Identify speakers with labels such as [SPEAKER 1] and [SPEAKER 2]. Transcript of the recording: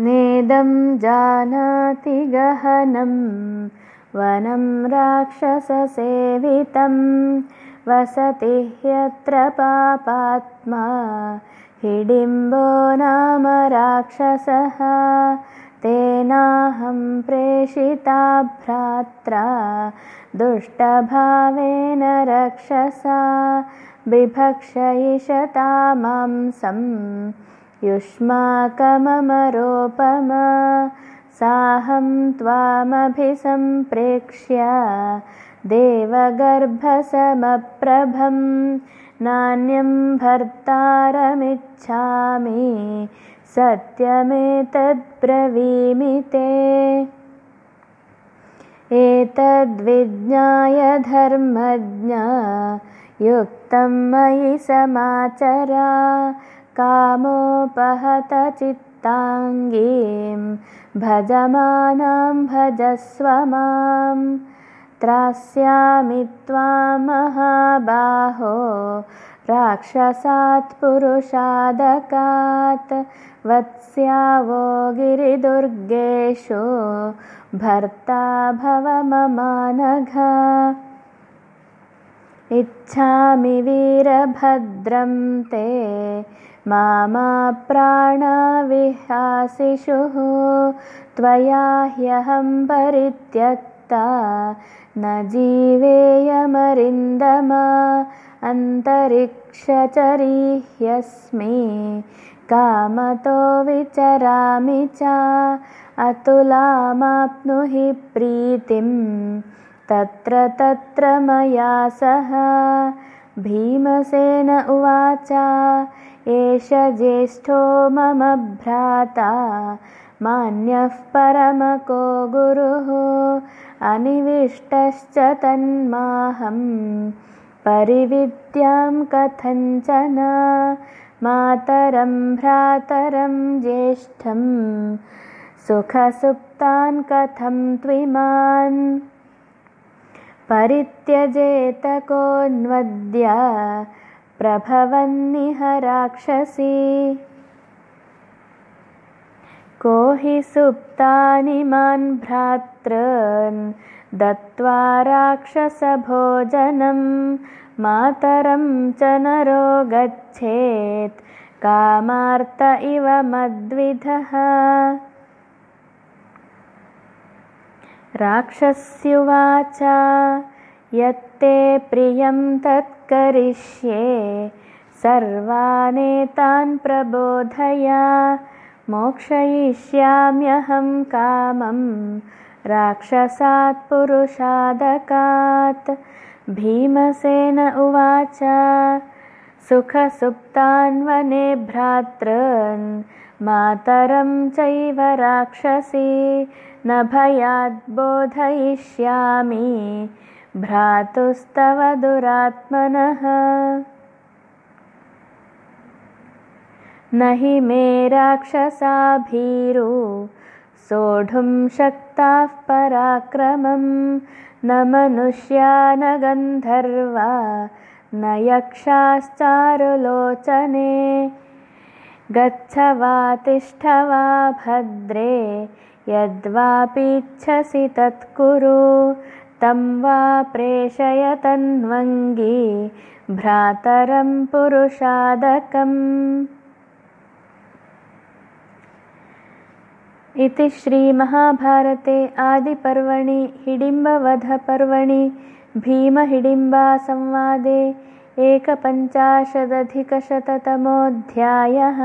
[SPEAKER 1] नेदं जानाति गहनं वनं राक्षससेवितं वसति ह्यत्र पापात्मा हिडिम्बो नाम राक्षसः तेनाहं प्रेषिता भ्रात्रा दुष्टभावेन रक्षसा बिभक्षयिषता मांसम् युष्माकममरोपमा। साहं त्वामभिसम्प्रेक्ष्य। देवगर्भसमप्रभं नान्यं भर्तारमिच्छामि। सत्यमेतद्ब्रवीमि ते। एतद्विज्ञाय धर्मज्ञा। युक्तं मयि समाचरा कामोपहतचित्ताङ्गीं भजमानां भजस्व मां। त्रास्यामि महाबाहो राक्षसात् पुरुषादकात्। वत्स्यावो गिरिदुर्गेषु भर्ता भवममानघ इच्छामि वीरभद्रं ते। मामा प्राणाविहासिषुः। त्वया ह्यहं परित्यक्ता। न जीवेयमरिन्दमा। अन्तरिक्षचरी ह्यस्मि कामतो विचरामि च। अतुलामाप्नुहि प्रीतिं तत्र तत्र मया सह। भीमसेन उवाच एष ज्येष्ठो मम भ्राता मान्यः परमको गुरुः अनिविष्टश्च तन्माहं परिविद्यां कथञ्चन मातरं भ्रातरं ज्येष्ठं सुखसुप्तान् कथं त्विमान् परित्यजेतकोऽन्वद्य प्रभवन्निह राक्षसी। को हि सुप्तानि मान् भ्रातॄन् दत्त्वा राक्षसभोजनं मातरं च नरो गच्छेत्। कामार्त इव मद्विधः राक्षस्युवाच यत्ते प्रियं तत्करिष्ये सर्वानेतान् प्रबोधय मोक्षयिष्याम्यहं कामं राक्षसात् पुरुषादकात्। भीमसेन उवाच सुखसुप्तान्वने भ्रातॄन् मातरं चैव राक्षसी न भयाद् बोधयिष्यामि। भ्रातुस्तव दुरात्मनः। न हि मे राक्षसाभीरु सोढुं शक्ताः पराक्रमं। न मनुष्या न गन्धर्वा न यक्षाश्चारुलोचने। गच्छ वा तिष्ठ वा भद्रे यद्वापीच्छसि तत्कुरु तं वा प्रेषय तन्वङ्गी भ्रातरं पुरुषादकम्। इति श्रीमहाभारते आदिपर्वणि हिडिम्बवधपर्वणि भीमहिडिम्बासंवादे एकपञ्चाशदधिकशततमोऽध्यायः